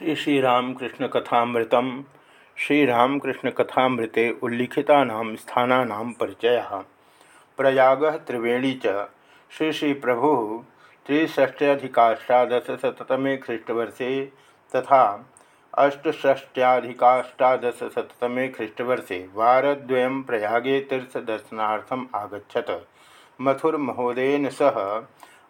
श्री श्री श्रीरामकृष्ण कथामृतम। श्रीरामकृष्ण कथामृते उल्लिखिता स्थाना परिचय। प्रयाग त्रिवेणी च। श्री श्री प्रभु त्रिष्ट्यधिकाष्टादशतमे ख्रीष्टवर्षे तथा अष्टष्ट्याधिकाष्टादशतमे ख्रीष्टवर्षे वारद्वयं प्रयागे तीर्थदर्शनार्थम् आगछत मथुर्महोदयन सह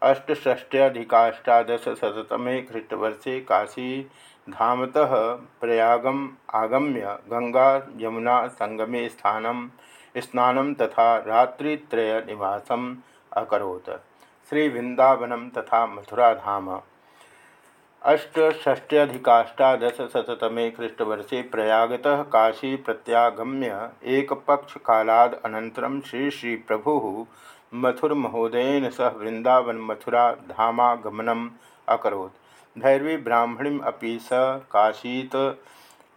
अष्टष्ट्याधिकाष्टादशतमे ख्रीष्टवर्षे काशी धामतः प्रयागम आगम्य गंगा यमुना संगमे स्थान, स्नान तथा रात्रित्रय निवासम श्री श्रीवृंदावनम तथा मथुराधाम अष्टष्ट्यधिकाष्टादशतमे ख्रीष्टवर्षे प्रयागतः काशी प्रत्यागम्य एक पक्ष कालाद अनन्तरं श्री श्री प्रभु मथुर्महोदयन सह वृंदावन मथुरा धामागमनम अकरोत्। भैरवी ब्राह्मणी अभी स काशीत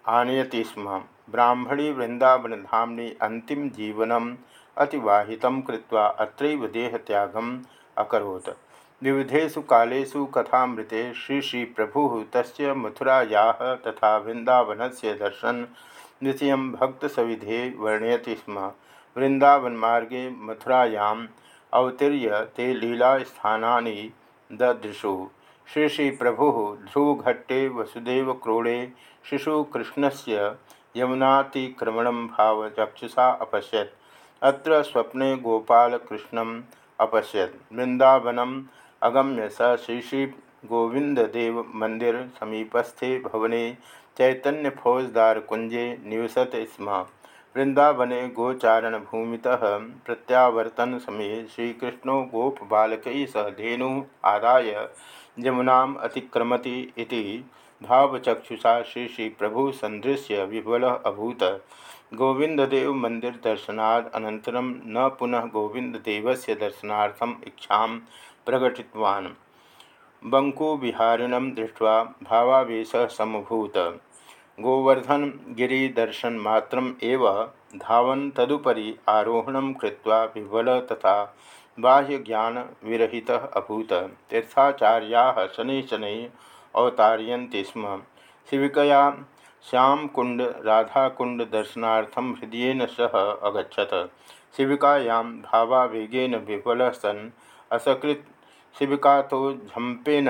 आनयति स्म। ब्राह्मणी वृंदावनधामनि अंतिम जीवनम अतिवाहित कृत्वा अत्रैव देहत्यागम अकरोत्। विविधेषु कालेषु कथामृते श्री श्री प्रभु तस्य मथुराया तथा वृंदावन से दर्शन विषय भक्तसविधे वर्णयति स्म। वृंदावनमार्गे मथुरायां अवतीर्य ते लीलास्थानानि ददृशु। श्री श्री प्रभु ध्रुवघट्टे वसुदेव क्रोड़े शिशुकृष्ण से यमुनातिक्रमण भावचक्षुषा अपश्यत। अत्र स्वप्ने गोपालकृष्णम् अपश्यत। वृंदावनम अगम्य स श्री श्री गोविंददेव मंदिर समीपस्थे भवने चैतन्य फौजदार कुंजे निवसत स्म। वृंदावने गोचारण भूमि प्रत्यावर्तन समय श्रीकृष्ण गोप बालक सह धेनु आदाय यमुना अतिक्रमति भावचक्षुषा श्री श्री प्रभु संदृश्य विह्वल अभूत। गोविंददेव मंदिर दर्शनाद अनंतरम न पुनः गोविंददेवस्य दर्शनार्थम इच्छा प्रकटितवान्। बंकुबिहारिण दृष्ट्वा भावावेश समभूत। गोवर्धन गिरीदर्शन मात्रम एव धावन तदुपरि आरोहण कृत्वा विह्वल तथा बाह्य ज्ञान विरहित अभूत। तीर्थाचार्या शनि शनै अवतारयन्ति स्म। शिविकया श्यामकुंड राधाकुंड दर्शनार्थम हृदयन सह अगछत शिविकायां भावावेगेन विह्वल सन् असकृत। शिविका तो झंपेन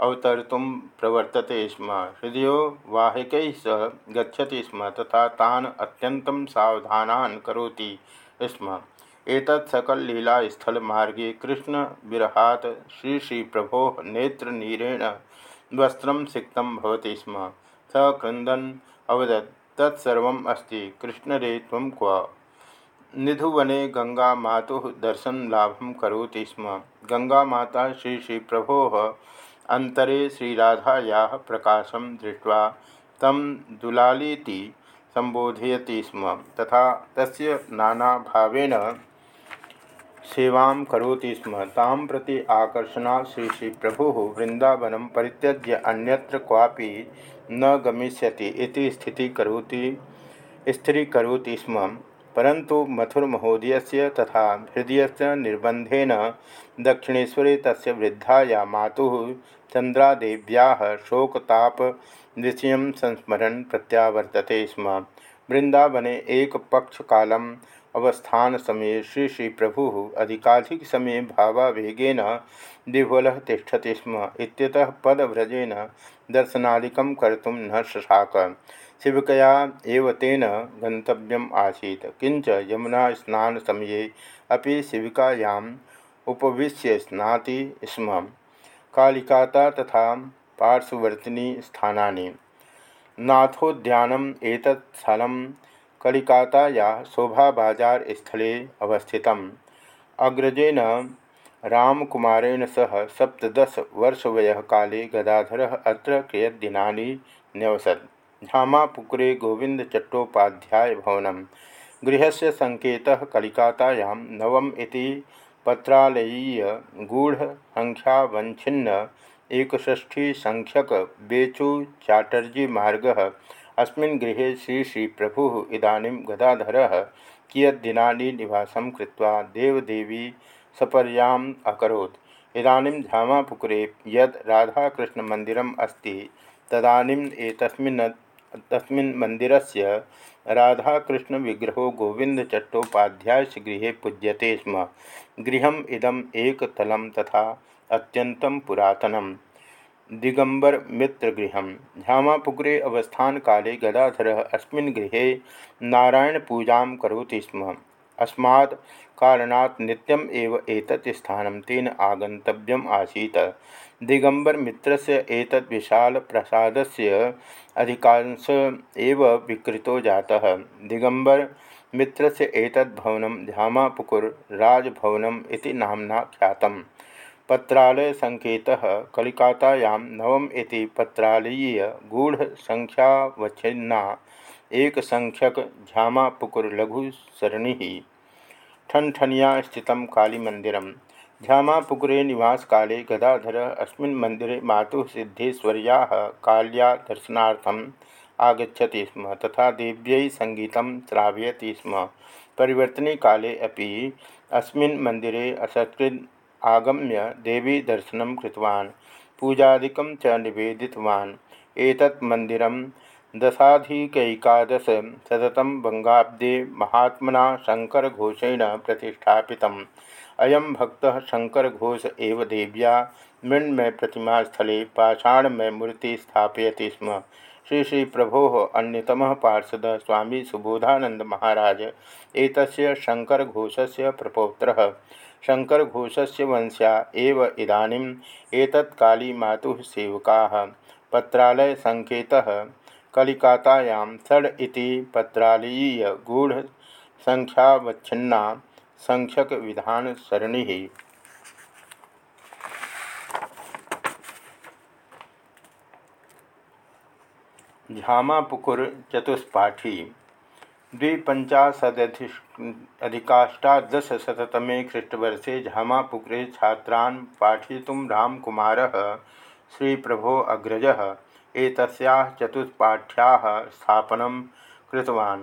अवतर्तुं प्रवर्तते स्म। हृदय वाहक सह गच्छति स्म, तथा तान अत्यंतं सावधानान् करोति स्म। एतत् श्री श्री प्रभो नेत्रनीरेण वस्त्रं सिक्तं भवति स्म। स क्रंदन अवदत्, तत्सर्वम् अस्ति। कृष्णरे, त्वं क्व? निधुवने गंगा मातुः दर्शन लाभम करोति स्म। गंगा माता श्री श्री प्रभो अंतरे श्रीराधाया प्रकाशम दृष्ट्वा तम दुलालीति संबोधयति स्म, तथा तस्य नानाभावेन सेवां करोति स्म। तां प्रति आकर्षणा श्री श्री प्रभु वृंदावन परित्यज्य अन्यत्र न गमिष्यति इति स्थिति करोति स्थिरीकरोति स्म। परंतु मथुर महोदय तथा हृदय से निर्बंधेन दक्षिणेशरे तस्य वृद्धाया मातुः चंद्रादेव्या शोकताप विषय संस्मरण प्रत्यावर्तते स्म। वृंदावने एक पक्ष कालम अवस्थान समय श्री श्री प्रभु अधिकाधिक समय भावावेगेन विह्वल तिष्ठति स्म। इत्यतः पदव्रजेन दर्शनादिकं कर्तुं न शशाक। शिवकया एव तेन किंच यमुना स्नान समये अपि शिविकायाम् उपविश्य स्नाति स्म। कालिकाता तथा पार्श्ववर्तिनी स्थानानि। नाथोद्यानम एतत् स्थलं कलिकाताया शोभाबाजार स्थले अवस्थितम्। अग्रजेन रामकुमारेण सह सप्तदश वर्षवयः काले गदाधरः अत्र कियद्दिनानि न्यवसत्। झामापुकुरे गोविन्दचट्टोपाध्यायभवनं गृहस्य सङ्केतः कलिकातायां नवम पत्रालयीय गूढ़ संख्यावच्छिन्न एकष्ठी संख्यक बेचू चाटर्जी मार्ग। अस्मिन् गृहे श्री श्री प्रभु इदानीं गदाधर कियद्दिनानि निवासं कृत्वा देवदेवी सपर्याम् अकरोत्। इदानीं झामापुकुरे यद् राधाकृष्णमन्दिरम् अस्ति, तदानीम् एतस्मिन् तस्मिन् मन्दिरस्य राधाकृष्णविग्रहो गोविन्दचट्टोपाध्यायस्य गृहे पूज्यते स्म। गृहम् इदम् एकतलं तथा अत्यन्तं पुरातनं दिगंबर मित्र गृह झामापुकुरे अवस्थान काले गदाधर अस्मिन् गृहे नारायण पूजा करोति स्म। अस्मात् कारणात् नित्यम् एव एतत् स्थानं तेन आगन्तव्यम् आसीत्। दिगंबर मित्र एतत् विशाल प्रसादस्य अधिकांश एव विकृतो जातः। दिगंबर मित्रस्य एतद् भवनं झामापुकुर राजभवनम् इति नाम्ना ख्यातम्। पत्रालय संकेत कलिकातायां नवम इति लघु सरणी ठनठनिया स्थित कालीमंदिर झामापुकुरे निवास काले गदाधर अस्मिन् मंदिरे मातुः सिद्धेश्वर्या काल्या दर्शनार्थम आगछति स्म, तथा देव्यै संगीतं श्रावयति स्म। परिवर्तने काले अपि अस्मिन् मंदिरे असत्कृत आगम्य देवी दर्शन कृतवान्, पूजादिकं च निवेदितवान्। एतत् मन्दिरं दशाधिकैकादश शततं बङ्गाब्दे महात्मना शङ्करघोषेण प्रतिष्ठापितम्। अयं भक्तः शङ्करघोष एव देव्या, मृण्मय प्रतिमास्थले पाषाणमय मूर्ति स्थापयति स्म। श्री श्री प्रभो अन्यतम पार्षद स्वामी सुबोधानंद महाराज एक शंकरघोषस्य प्रपौत्र। शंकर घोषस्य वंश्या एव इदानीम् एतत् काली मातुः सेवकाः। पत्रालय संकेतः, कलिकातायां षड् इति पत्रालयीय गूढ़ संख्यावच्छिन्ना संख्यक विधान सरणि झामापुकुर चतुष्पाठी। द्विपञ्चाशदधिकाष्टादशशततमे ख्रीष्टवर्षे झामापुकुरे छात्रान् पाठयितुं रामकुमारः श्रीप्रभो अग्रजः एतस्याः चतुष्पाठ्याः स्थापनं कृतवान्।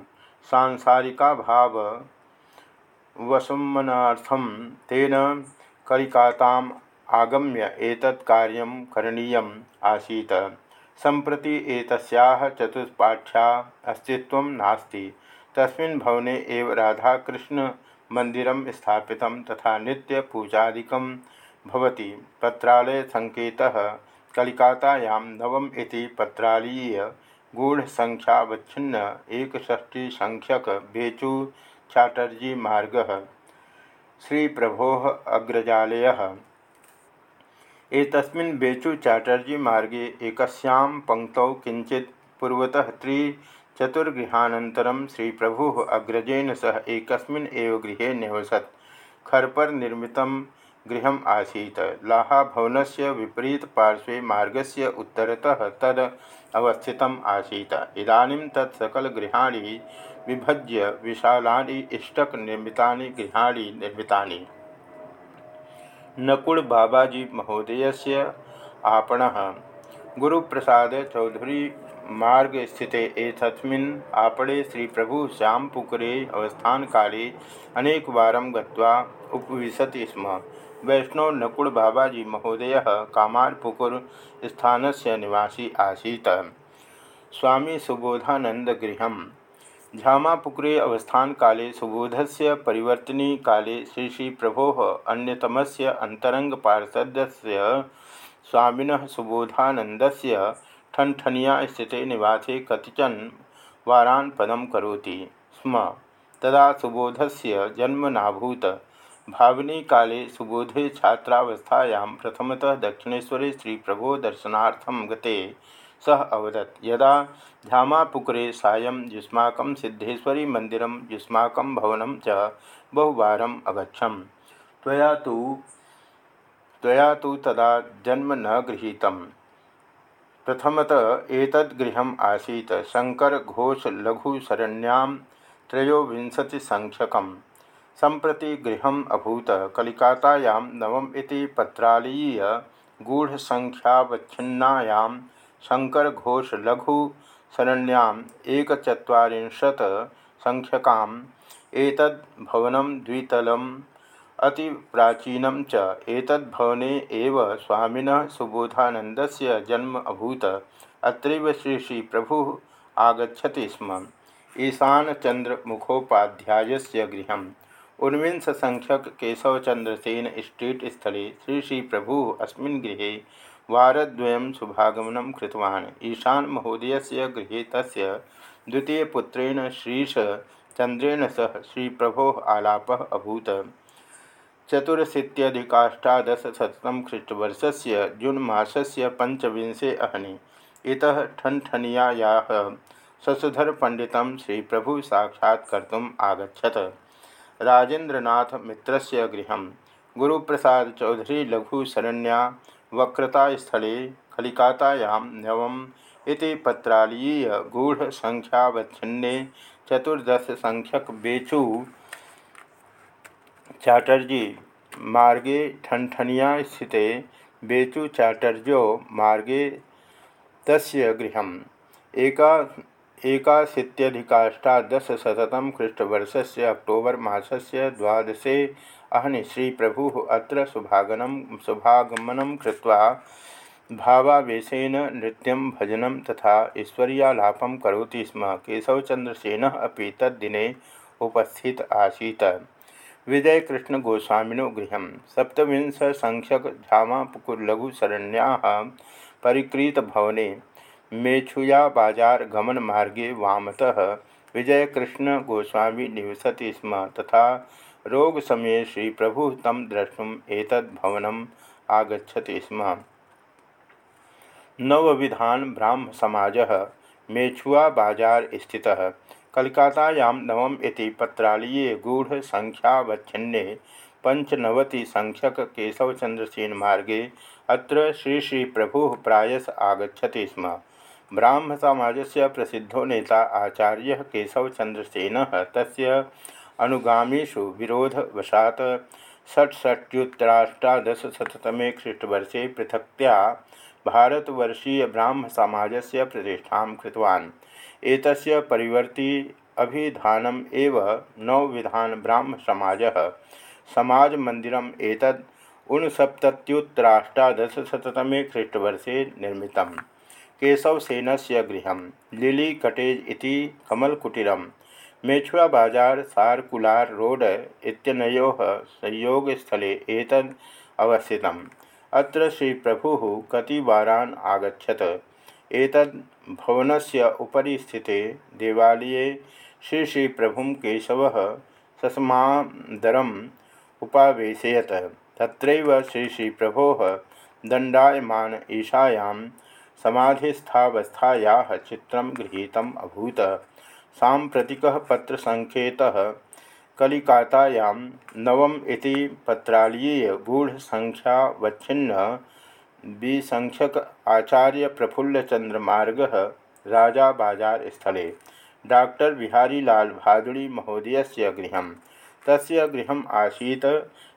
सांसारिकाभाववसुमनार्थं तेन कलिकाताम् आगम्य एतत् कार्यं करणीयम् आसीत्। सम्प्रति एतस्याः चतुष्पाठ्या अस्तित्वं नास्ति। तस्मिन् भवने एव राधाकृष्ण मंदिरम स्थापित तथा नित्य पूजादिकं भवति। पत्रालय संकेतः कलिकातायां नवम इति पत्रालीय गूढ़संख्यावच्छिन्न एकष्टि संख्यक बेचू चाटर्जी मार्ग श्री प्रभो अग्रजालय। एतस्मिन् बेचू चाटर्जी मार्गे एकस्यां पंक्तौ किंचित पूर्वतः चतुर्गृहानन्तरं श्रीप्रभुः अग्रजेन सह एकस्मिन् एव गृहे न्यवसत् खर्पर निर्मितं गृहम् आसीत्। लाहाभवनस्य विपरीतपार्श्वे मार्गस्य उत्तरतः तद् अवस्थितम् आसीत्। इदानीं तत् सकलगृहाणि विभज्य विशालानि इष्टक निर्मितानि, गृहाणि निर्मितानि। नकुल बाबाजी महोदयस्य आपणः। गुरुप्रसाद चौधरी मार्ग स्थित एतस्मिन् आपणे श्री प्रभु श्यामपुकुरे अवस्थान काले अनेक वारं गत्वा उपविशति स्म। वैष्णव बाबाजी महोदय कामारपुकुर स्थानस्य निवासी आसीत्। स्वामी सुबोधानंद गृह झामापुकुरे अवस्थान काले सुबोधस्य परिवर्तनी काले श्री श्री प्रभो अन्यतमस्य अंतरंग पार्षदस्य स्वामिनः सुबोधानंदस्य ठनठनिया स्थित निवासे कतिचन वारान् पदं करोति स्म। तदा सुबोधस्य जन्म नाभूत भावनी काले सुबोधे छात्रावस्थायां प्रथमतः दक्षिणेश्वरे श्रीप्रभो दर्शनार्थं गते सः अवदत्। यदा ध्यामापुकुरे सायं युष्माकं सिद्धेश्वरी मन्दिरं युष्माकं भवनं च बहुवार अगच्छम्। तया तो त्वया तु तदा जन्म न गृहीतम्। प्रथमत एतद्गृहम् आसीत्। शङ्करघोषलघुशरण्यां त्रयोविंशतिसङ्ख्यकं सम्प्रति गृहम् अभूत। कलिकातायां नवम इति पत्रालीय गूढ़सङ्ख्यावच्छिन्नायां शङ्करघोषलघुशरण्याम् एकचत्वारिंशत् सङ्ख्यकाम् एतद् भवनं द्वितलम् अति प्राचीनम च एतद्भवने एव स्वामिनः सुबोधानन्दस्य जन्म अभूत। अत्रैव श्री श्री प्रभु आगछति स्म। ईशानचंद्र मुखोपाध्यायस्य गृह ऊनविंश संख्यक केशवचंद्रसेन स्ट्रीट स्थले श्री श्री प्रभु अस्मिन् गृहे वारद्वयं शुभागमनं कृतवान्। ईशान महोदयस्य गृहे तस्य द्वितीयपुत्रेण श्रीशचन्द्रेण सह श्रीप्रभोः आलापः अभूत। चतुरशीत्यधिकाष्टादशशततम ख्रीष्टवर्षस्य जून मासस्य पंचविंशे अहनि। इतः ठनठनियायाः शशधरपण्डितं श्रीप्रभु साक्षात्कर्तुम् आगछत राजेन्द्रनाथ मित्रस्य गृहं गुरुप्रसाद चौधरी लघुशरण्या वक्रतास्थले कलिकातायां नवम् इति पत्रालीय गूढ़संख्यावच्छिन्ने चतुर्दशसंख्यक बेचू। चैटर्जी, मार्गे ठनठनिया स्थिते बेचू चैटर्जो मार्गे तस्य गृहम्। एका, एकाशीत्यधिकाष्टादशशततम ख्रीष्टवर्षस्य अक्टोबर मासस्य द्वादशे अहनि श्रीप्रभुः अत्र शुभागनं शुभागमनं कृत्वा नृत्यं, भजनं तथा ईश्वर्यालापं करोति स्म। केशवचन्द्रसेनः अपि तद्दिने उपस्थित आसीत्। विजयकृष्ण गोस्वामिनो गृह सप्तविंश संख्यक झामापुकुर परिकृत भवने मेछुया बाज़ार गमन मार्गे वामतः विजयकृष्ण गोस्वामी निवसति स्म तथा रोग समय श्री प्रभु तम द्रष्टुम एतद् भवनम आगछति स्म। नवविधान ब्राह्म समाज मेछुआ बाज़ार स्थितः। कलिकातायां नवम इति पत्रालीये संख्यक केशवचंद्रसेन मार्गे अत्र श्री श्री प्रभु प्रायस आगछति स्म। ब्राह्म से प्रसिद्धो नेता आचार्य केशवचंद्रसेन तस्य अनुगामीषु विरोधवशात् षट्षष्ट्युत्तराष्टादशशततमे ख्रीष्टवर्षे पृथक्त्या भारतवर्षीय ब्राह्म से प्रतिष्ठा कृतवान्। एतस्य परिवर्ती अभिधानम एव नवविधान ब्राह्म समाज समाज मंदिरम एतद ऊनसप्तत्युत्तराष्टादशशततमे ख्रीष्टवर्षे निर्मित केशवसेन से गृह लिली कटेज इति कमलकुटीरम मेछुआ बाज़ार सारकुलार रोड इत्यनयोः संयोगस्थले एतद् अवस्थितम्। अत्र श्री प्रभु कतिवारान् आगछत एतद् भवनस्य उपरि स्थिते देवालये श्री श्री प्रभु केशव सस्मादरम् उपावेशयत। तत्रैव श्री श्री प्रभो दंडायमान ईशायां समाधिस्थावस्थायाः चित्रं गृहीतम् अभूत। साम्प्रतिकः पत्रसङ्केतः कलिकातायां नवम इति पत्रालीय गूढ़संख्यावच्छिन्न विसंख्यक आचार्य प्रफुल्लचंद्र मार्ग राजा बाज़ार स्थले। डॉक्टर बिहारी लाल भादुड़ी महोदय गृह तस्य गृह आसीत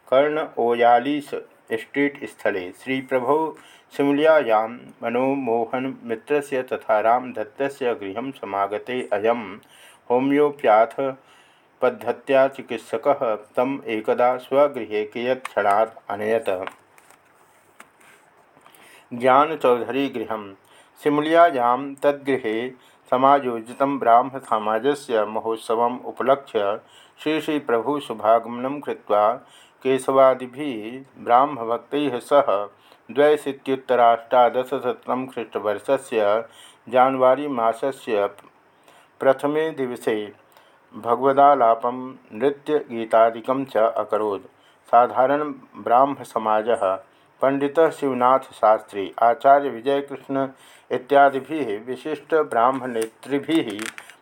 कर्ण ओयालीस स्ट्रीट स्थले। श्री प्रभो सिमलियायां मनोमोहन मित्र तथा रामदत्त गृह समागते अयम होम्योप्याथ पद्धत्या चिकित्सक तम एकदा स्वगृह कियत् क्षणात् अनयत गृह। सिमलियायां तद्गृह ब्राह्म से महोत्सव उपलक्ष्य श्री श्री प्रभु शुभागमन कृत्वा केशवादि ब्राह्मभक्त सह द्वैशीत्युत्तराष्टादशतम ख्रीष्टवर्ष से जानवरी प्रथमे दिवसे भगवदालापं, नृत्यगीतादिकं च अकरोत्। साधारण ब्राह्मसमाजः, पंडित शिवनाथ शास्त्री, आचार्य विजयकृष्ण इत्यादि विशिष्ट ब्राह्मणेतृ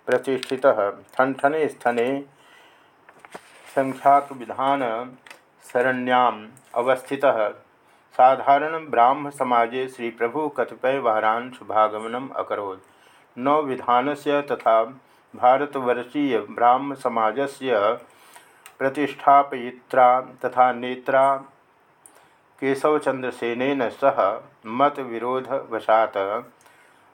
प्रतिष्ठित। ठनठने स्थने संख्याक विधान शरण्याम अवस्थित। साधारण ब्राह्म समाजे श्री प्रभु कतिपय वारान शुभागमनम अकरोत्। नौ विधान से तथा भारतवर्षीय ब्राह्म समाजस्य प्रतिष्ठापयित्रा तथा नेत्रा केशवचंद्रसेन सह मत विरोधवशात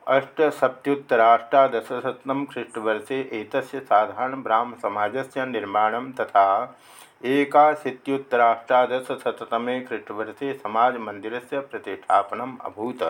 अष्टसप्तुतराष्टादशतम ख्रीष्टवर्षे एक साधारण ब्राह्म से निर्माण तथा एकाशीत्युत्तराष्टादशतमे ख्रीष्टवर्षे समाजमन्दिरस्य प्रतिष्ठापनम् अभूत।